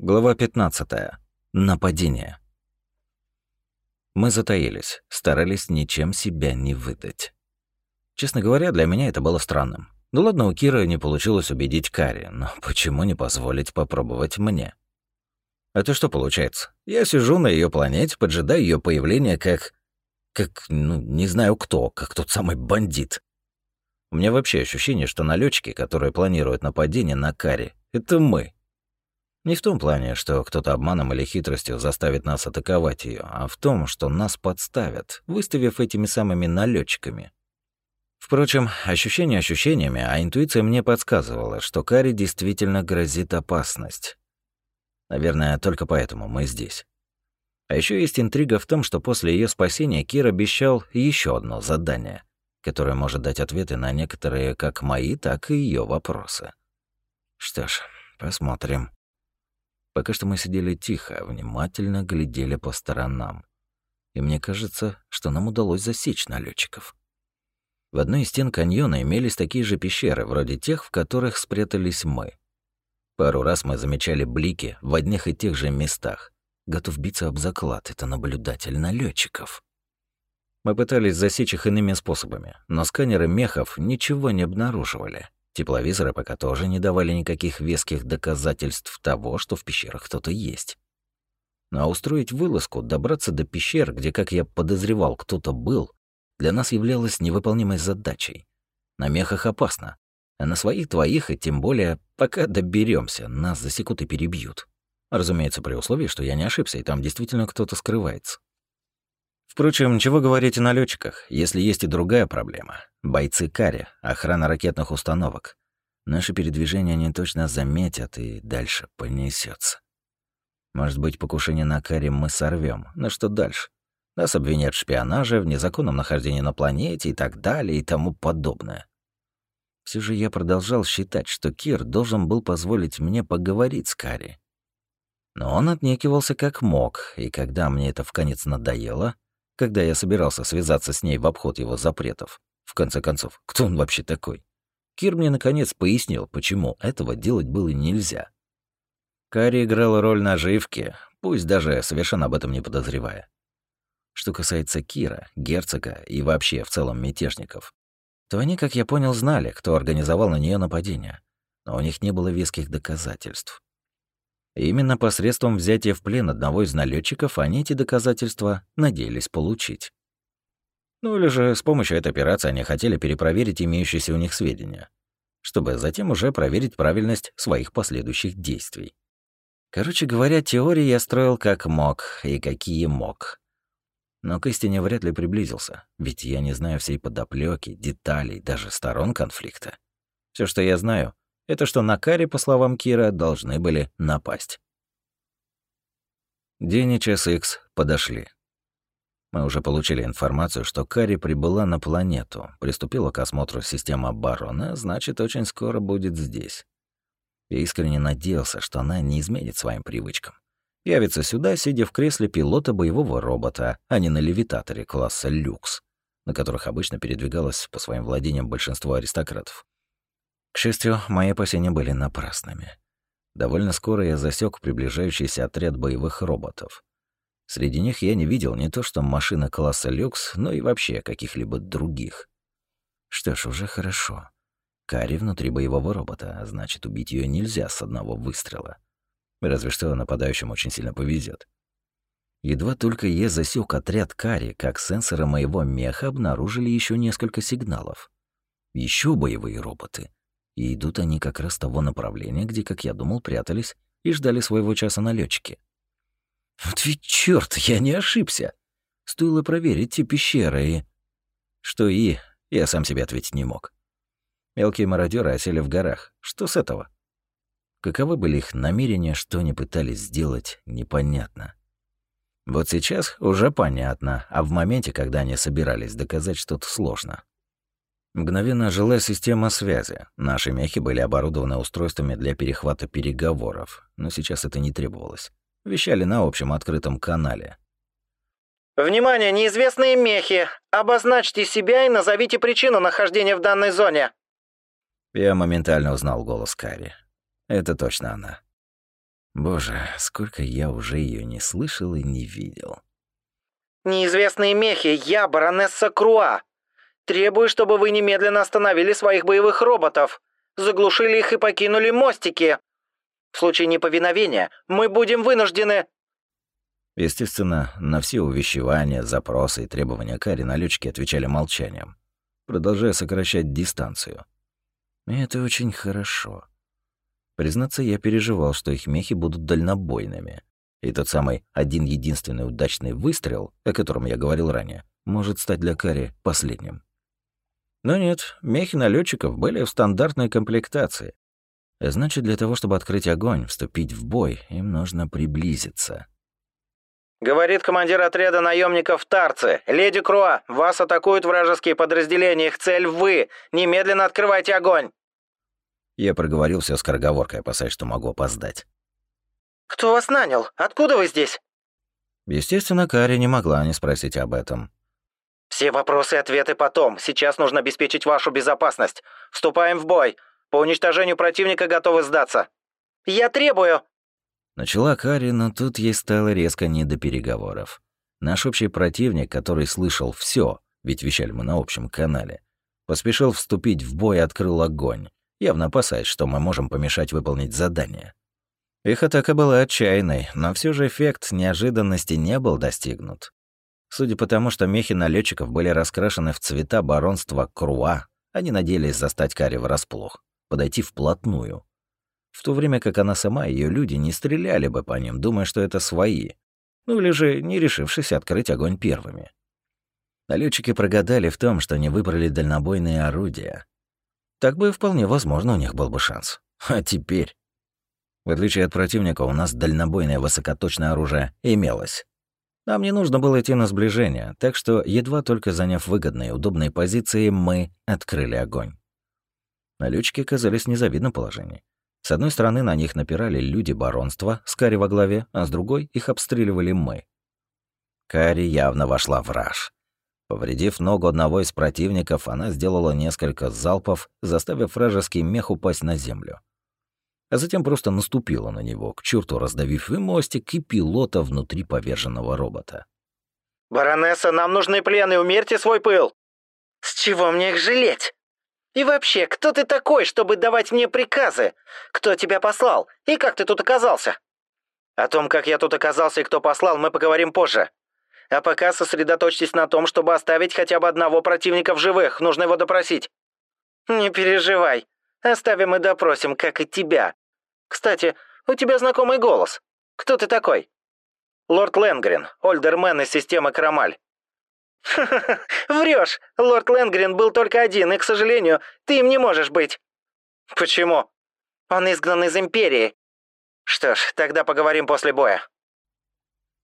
Глава 15. Нападение. Мы затаились, старались ничем себя не выдать. Честно говоря, для меня это было странным. Ну ладно, у Киры не получилось убедить Кари, но почему не позволить попробовать мне? Это что получается? Я сижу на ее планете, поджидаю ее появления как... Как, ну, не знаю кто, как тот самый бандит. У меня вообще ощущение, что налетчики, которые планируют нападение на Кари, это мы. Не в том плане, что кто-то обманом или хитростью заставит нас атаковать ее, а в том, что нас подставят, выставив этими самыми налетчиками. Впрочем, ощущения ощущениями, а интуиция мне подсказывала, что Каре действительно грозит опасность. Наверное, только поэтому мы здесь. А еще есть интрига в том, что после ее спасения Кир обещал еще одно задание, которое может дать ответы на некоторые как мои, так и ее вопросы. Что ж, посмотрим. Пока что мы сидели тихо, внимательно глядели по сторонам. И мне кажется, что нам удалось засечь налетчиков. В одной из стен каньона имелись такие же пещеры, вроде тех, в которых спрятались мы. Пару раз мы замечали блики в одних и тех же местах. Готов биться об заклад, это наблюдатель налетчиков. Мы пытались засечь их иными способами, но сканеры мехов ничего не обнаруживали. Тепловизоры пока тоже не давали никаких веских доказательств того, что в пещерах кто-то есть. Ну, а устроить вылазку, добраться до пещер, где, как я подозревал, кто-то был, для нас являлось невыполнимой задачей. На мехах опасно, а на своих твоих, и тем более, пока доберемся, нас засекут и перебьют. Разумеется, при условии, что я не ошибся, и там действительно кто-то скрывается. Впрочем, чего говорить о налетчиках, если есть и другая проблема. Бойцы Кари, охрана ракетных установок. Наши передвижения они точно заметят и дальше понесется. Может быть, покушение на Кари мы сорвем, но что дальше? Нас обвинят в шпионаже, в незаконном нахождении на планете и так далее и тому подобное. Все же я продолжал считать, что Кир должен был позволить мне поговорить с Кари. Но он отнекивался как мог, и когда мне это вконец надоело, когда я собирался связаться с ней в обход его запретов. В конце концов, кто он вообще такой? Кир мне наконец пояснил, почему этого делать было нельзя. Карри играл роль наживки, пусть даже совершенно об этом не подозревая. Что касается Кира, герцога и вообще в целом мятежников, то они, как я понял, знали, кто организовал на нее нападение, но у них не было веских доказательств. Именно посредством взятия в плен одного из налетчиков они эти доказательства надеялись получить. Ну или же с помощью этой операции они хотели перепроверить имеющиеся у них сведения, чтобы затем уже проверить правильность своих последующих действий. Короче говоря, теории я строил как мог и какие мог. Но к истине вряд ли приблизился, ведь я не знаю всей подоплеки, деталей, даже сторон конфликта. Все, что я знаю, это что на Каре, по словам Кира, должны были напасть. День и час Икс подошли. Мы уже получили информацию, что Кари прибыла на планету, приступила к осмотру системы обороны, значит, очень скоро будет здесь. Я искренне надеялся, что она не изменит своим привычкам. Явится сюда, сидя в кресле пилота боевого робота, а не на левитаторе класса «Люкс», на которых обычно передвигалось по своим владениям большинство аристократов. К счастью, мои опасения были напрасными. Довольно скоро я засек приближающийся отряд боевых роботов. Среди них я не видел не то что машины класса люкс, но и вообще каких-либо других. Что ж, уже хорошо. Кари внутри боевого робота, а значит, убить ее нельзя с одного выстрела. Разве что нападающим очень сильно повезет. Едва только я засек отряд Кари, как сенсоры моего меха обнаружили еще несколько сигналов. Еще боевые роботы — и идут они как раз того направления, где, как я думал, прятались и ждали своего часа налетчики. Вот ведь черт, я не ошибся. Стоило проверить те пещеры и... Что и... Я сам себе ответить не мог. Мелкие мародеры осели в горах. Что с этого? Каковы были их намерения, что они пытались сделать, непонятно. Вот сейчас уже понятно, а в моменте, когда они собирались доказать что-то сложно. Мгновенно ожила система связи. Наши мехи были оборудованы устройствами для перехвата переговоров, но сейчас это не требовалось. Вещали на общем открытом канале. «Внимание, неизвестные мехи! Обозначьте себя и назовите причину нахождения в данной зоне!» Я моментально узнал голос Кари. Это точно она. Боже, сколько я уже ее не слышал и не видел. «Неизвестные мехи, я баронесса Круа. Требую, чтобы вы немедленно остановили своих боевых роботов, заглушили их и покинули мостики. В случае неповиновения мы будем вынуждены...» Естественно, на все увещевания, запросы и требования Кари налетчики отвечали молчанием, продолжая сокращать дистанцию. И это очень хорошо. Признаться, я переживал, что их мехи будут дальнобойными. И тот самый один-единственный удачный выстрел, о котором я говорил ранее, может стать для Кари последним. Но нет, мехи налетчиков были в стандартной комплектации. Значит, для того, чтобы открыть огонь, вступить в бой, им нужно приблизиться. Говорит командир отряда наемников Тарцы. «Леди Круа, вас атакуют вражеские подразделения, их цель вы. Немедленно открывайте огонь!» Я проговорил все скороговоркой, опасаясь, что могу опоздать. «Кто вас нанял? Откуда вы здесь?» Естественно, Кари не могла не спросить об этом. «Все вопросы и ответы потом. Сейчас нужно обеспечить вашу безопасность. Вступаем в бой. По уничтожению противника готовы сдаться. Я требую...» Начала Кари, но тут ей стало резко не до переговоров. Наш общий противник, который слышал все, ведь вещали мы на общем канале, поспешил вступить в бой и открыл огонь, явно опасаясь, что мы можем помешать выполнить задание. Их атака была отчаянной, но все же эффект неожиданности не был достигнут. Судя по тому, что мехи налетчиков были раскрашены в цвета баронства Круа, они надеялись застать Кари врасплох, подойти вплотную в то время как она сама и ее люди не стреляли бы по ним, думая, что это свои, ну или же не решившись открыть огонь первыми. Налетчики прогадали в том, что не выбрали дальнобойные орудия. Так бы вполне возможно у них был бы шанс. А теперь... В отличие от противника, у нас дальнобойное высокоточное оружие имелось. Нам не нужно было идти на сближение, так что, едва только заняв выгодные и удобные позиции, мы открыли огонь. Налетчики оказались в незавидном положении. С одной стороны на них напирали люди баронства с Кари во главе, а с другой их обстреливали мы. Кари явно вошла в раж. Повредив ногу одного из противников, она сделала несколько залпов, заставив вражеский мех упасть на землю. А затем просто наступила на него, к черту раздавив и мостик, и пилота внутри поверженного робота. «Баронесса, нам нужны плены, умерьте свой пыл!» «С чего мне их жалеть?» И вообще, кто ты такой, чтобы давать мне приказы? Кто тебя послал? И как ты тут оказался? О том, как я тут оказался и кто послал, мы поговорим позже. А пока сосредоточьтесь на том, чтобы оставить хотя бы одного противника в живых. Нужно его допросить. Не переживай. Оставим и допросим, как и тебя. Кстати, у тебя знакомый голос. Кто ты такой? Лорд Ленгрен, ольдермен из системы Крамаль. Врешь! Лорд Лэнгрен был только один, и, к сожалению, ты им не можешь быть. Почему? Он изгнан из Империи. Что ж, тогда поговорим после боя.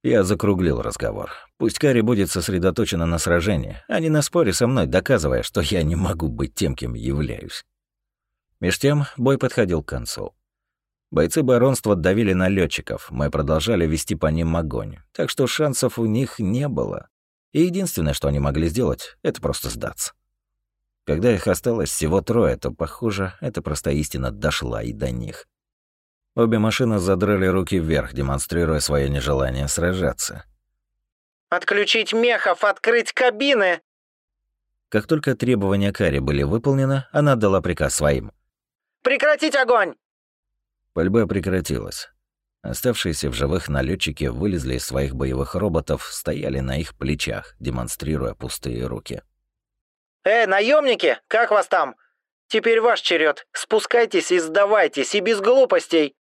Я закруглил разговор. Пусть Кари будет сосредоточена на сражении, а не на споре со мной, доказывая, что я не могу быть тем, кем являюсь. Меж тем бой подходил к концу. Бойцы баронства давили на летчиков, мы продолжали вести по ним огонь, так что шансов у них не было. И единственное, что они могли сделать, это просто сдаться. Когда их осталось всего трое, то, похоже, эта простая истина дошла и до них. Обе машины задрали руки вверх, демонстрируя свое нежелание сражаться. «Отключить мехов, открыть кабины!» Как только требования Кари были выполнены, она отдала приказ своим. «Прекратить огонь!» Пальба прекратилась. Оставшиеся в живых налетчики вылезли из своих боевых роботов, стояли на их плечах, демонстрируя пустые руки. «Эй, наемники, как вас там? Теперь ваш черед. Спускайтесь и сдавайтесь, и без глупостей!»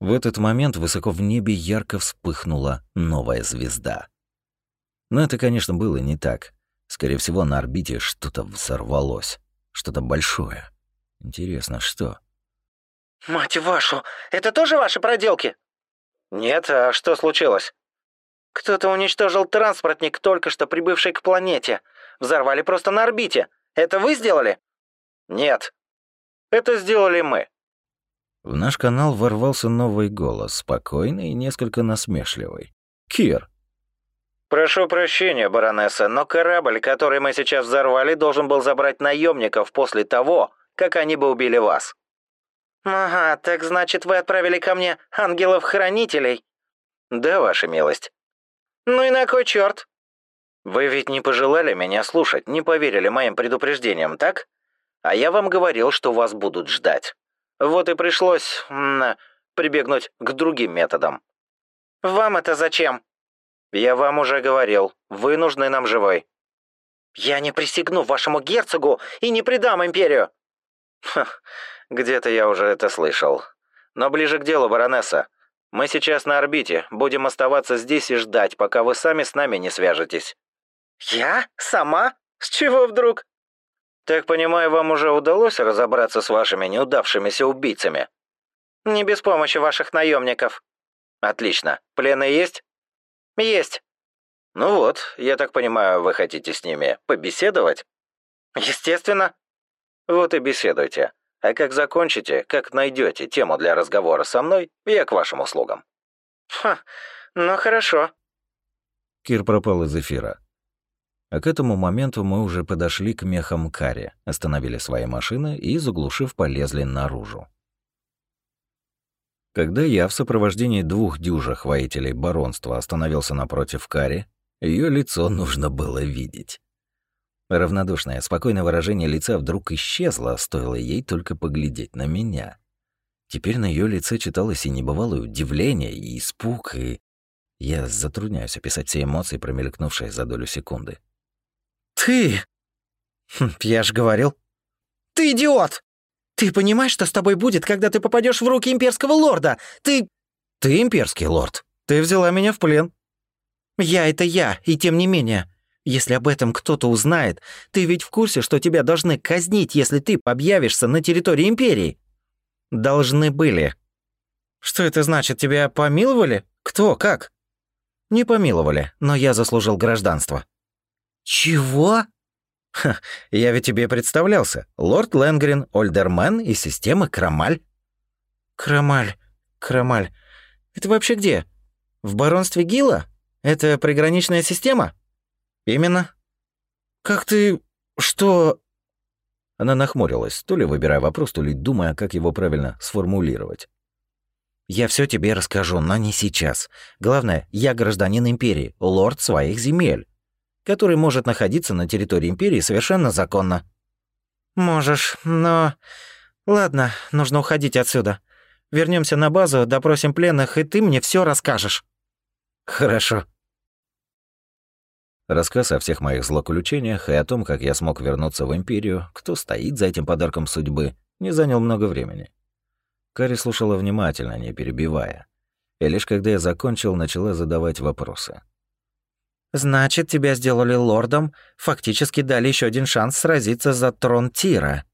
В этот момент высоко в небе ярко вспыхнула новая звезда. Но это, конечно, было не так. Скорее всего, на орбите что-то взорвалось. Что-то большое. Интересно, что? «Мать вашу, это тоже ваши проделки?» «Нет, а что случилось?» «Кто-то уничтожил транспортник, только что прибывший к планете. Взорвали просто на орбите. Это вы сделали?» «Нет. Это сделали мы». В наш канал ворвался новый голос, спокойный и несколько насмешливый. «Кир!» «Прошу прощения, баронесса, но корабль, который мы сейчас взорвали, должен был забрать наемников после того, как они бы убили вас». Ага, так значит, вы отправили ко мне ангелов-хранителей? Да, ваша милость. Ну и на кой черт? Вы ведь не пожелали меня слушать, не поверили моим предупреждениям, так? А я вам говорил, что вас будут ждать. Вот и пришлось прибегнуть к другим методам. Вам это зачем? Я вам уже говорил, вы нужны нам живой. Я не присягну вашему герцогу и не предам империю. Где-то я уже это слышал. Но ближе к делу, баронесса. Мы сейчас на орбите, будем оставаться здесь и ждать, пока вы сами с нами не свяжетесь. Я? Сама? С чего вдруг? Так понимаю, вам уже удалось разобраться с вашими неудавшимися убийцами? Не без помощи ваших наемников. Отлично. Плены есть? Есть. Ну вот, я так понимаю, вы хотите с ними побеседовать? Естественно. Вот и беседуйте. А как закончите, как найдете тему для разговора со мной, я к вашим услугам. Ха, ну хорошо. Кир пропал из эфира. А к этому моменту мы уже подошли к мехам Кари, остановили свои машины и, заглушив, полезли наружу. Когда я в сопровождении двух дюжих воителей баронства остановился напротив Кари, ее лицо нужно было видеть. Равнодушное, спокойное выражение лица вдруг исчезло, стоило ей только поглядеть на меня. Теперь на ее лице читалось и небывалое удивление, и испуг, и... Я затрудняюсь описать все эмоции, промелькнувшие за долю секунды. «Ты...» хм, «Я же говорил...» «Ты идиот! Ты понимаешь, что с тобой будет, когда ты попадешь в руки имперского лорда? Ты...» «Ты имперский лорд. Ты взяла меня в плен». «Я — это я, и тем не менее. Если об этом кто-то узнает, ты ведь в курсе, что тебя должны казнить, если ты объявишься на территории Империи?» «Должны были». «Что это значит? Тебя помиловали? Кто? Как?» «Не помиловали, но я заслужил гражданство». «Чего?» Ха, я ведь тебе представлялся. Лорд Ленгрен, Ольдермен и система Крамаль. Крамаль, Крамаль. Это вообще где? В баронстве Гила? Это приграничная система? Именно. Как ты... что... Она нахмурилась, то ли выбирая вопрос, то ли думая, как его правильно сформулировать. «Я все тебе расскажу, но не сейчас. Главное, я гражданин Империи, лорд своих земель который может находиться на территории Империи совершенно законно. Можешь, но... Ладно, нужно уходить отсюда. Вернемся на базу, допросим пленных, и ты мне все расскажешь. Хорошо. Рассказ о всех моих злоключениях и о том, как я смог вернуться в Империю, кто стоит за этим подарком судьбы, не занял много времени. Кари слушала внимательно, не перебивая. И лишь когда я закончил, начала задавать вопросы. Значит, тебя сделали лордом, фактически дали еще один шанс сразиться за трон Тира.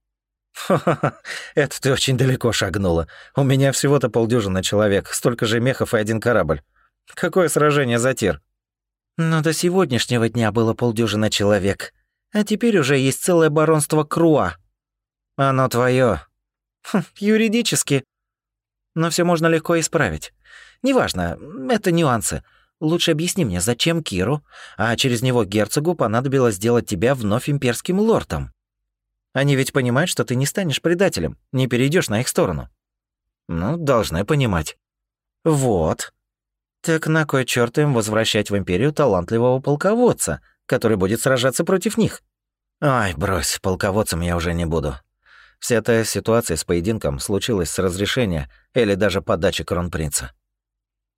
Ха-ха-ха, это ты очень далеко шагнула. У меня всего-то полдюжины человек, столько же мехов и один корабль. Какое сражение за Тир? Но до сегодняшнего дня было полдюжины человек, а теперь уже есть целое баронство Круа. Оно твое. Хм, юридически. Но все можно легко исправить. Неважно, это нюансы. Лучше объясни мне, зачем Киру, а через него герцогу понадобилось сделать тебя вновь имперским лордом? Они ведь понимают, что ты не станешь предателем, не перейдешь на их сторону. Ну, должны понимать. Вот. Так на кой чёрт им возвращать в империю талантливого полководца, который будет сражаться против них? Ай, брось, полководцем я уже не буду. Вся эта ситуация с поединком случилась с разрешения или даже подачи кронпринца.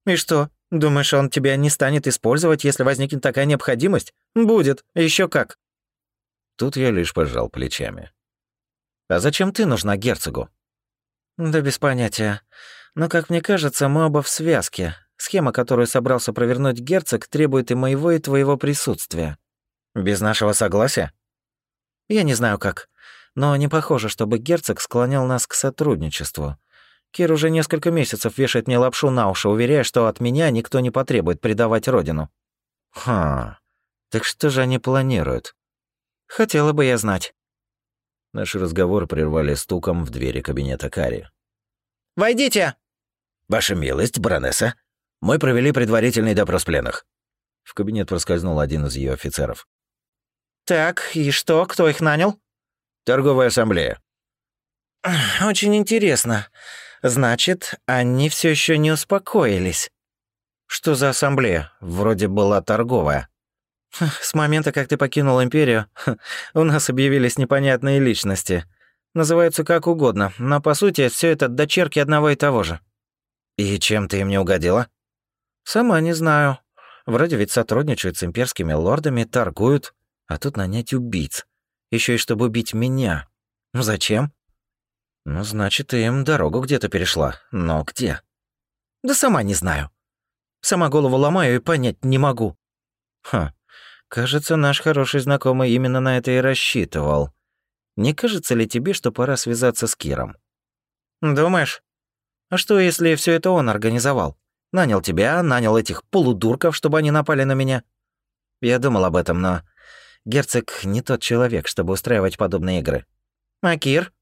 И что, Думаешь, он тебя не станет использовать, если возникнет такая необходимость? Будет, еще как. Тут я лишь пожал плечами. А зачем ты нужна герцогу? Да без понятия. Но, как мне кажется, мы оба в связке. Схема, которую собрался провернуть герцог, требует и моего, и твоего присутствия. Без нашего согласия? Я не знаю как. Но не похоже, чтобы герцог склонял нас к сотрудничеству. Кир уже несколько месяцев вешает мне лапшу на уши, уверяя, что от меня никто не потребует предавать родину. Ха, так что же они планируют? Хотела бы я знать. Наш разговор прервали стуком в двери кабинета Кари. «Войдите!» «Ваша милость, баронесса, мы провели предварительный допрос пленных». В кабинет проскользнул один из ее офицеров. «Так, и что, кто их нанял?» «Торговая ассамблея. «Очень интересно. Значит, они все еще не успокоились». «Что за ассамблея? Вроде была торговая». «С момента, как ты покинул Империю, у нас объявились непонятные личности. Называются как угодно, но по сути все это дочерки одного и того же». «И чем ты им не угодила?» «Сама не знаю. Вроде ведь сотрудничают с имперскими лордами, торгуют, а тут нанять убийц. Еще и чтобы убить меня. Ну зачем?» «Ну, значит, им дорогу где-то перешла. Но где?» «Да сама не знаю. Сама голову ломаю и понять не могу». «Ха, кажется, наш хороший знакомый именно на это и рассчитывал. Не кажется ли тебе, что пора связаться с Киром?» «Думаешь? А что, если все это он организовал? Нанял тебя, нанял этих полудурков, чтобы они напали на меня?» Я думал об этом, но герцог не тот человек, чтобы устраивать подобные игры. «А Кир?»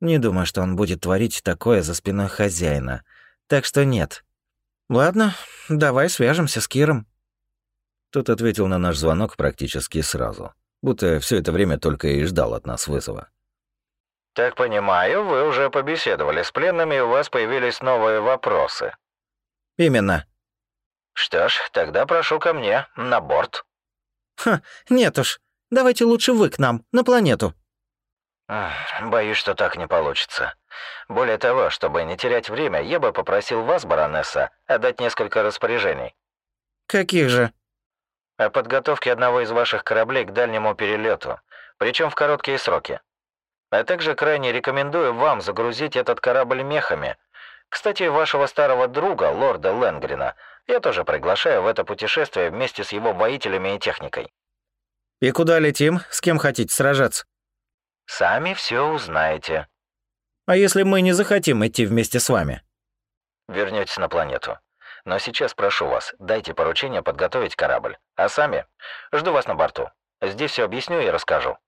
«Не думаю, что он будет творить такое за спиной хозяина. Так что нет». «Ладно, давай свяжемся с Киром». Тот ответил на наш звонок практически сразу будто все это время только и ждал от нас вызова. «Так понимаю, вы уже побеседовали с пленными, и у вас появились новые вопросы». «Именно». «Что ж, тогда прошу ко мне, на борт». «Ха, нет уж. Давайте лучше вы к нам, на планету». «Боюсь, что так не получится. Более того, чтобы не терять время, я бы попросил вас, баронесса, отдать несколько распоряжений». «Каких же?» о подготовке одного из ваших кораблей к дальнему перелету, причем в короткие сроки. А также крайне рекомендую вам загрузить этот корабль мехами. Кстати, вашего старого друга, лорда Ленгрина, я тоже приглашаю в это путешествие вместе с его воителями и техникой. И куда летим? С кем хотите сражаться? Сами все узнаете. А если мы не захотим идти вместе с вами? Вернётесь на планету. Но сейчас прошу вас, дайте поручение подготовить корабль. А сами? Жду вас на борту. Здесь все объясню и расскажу.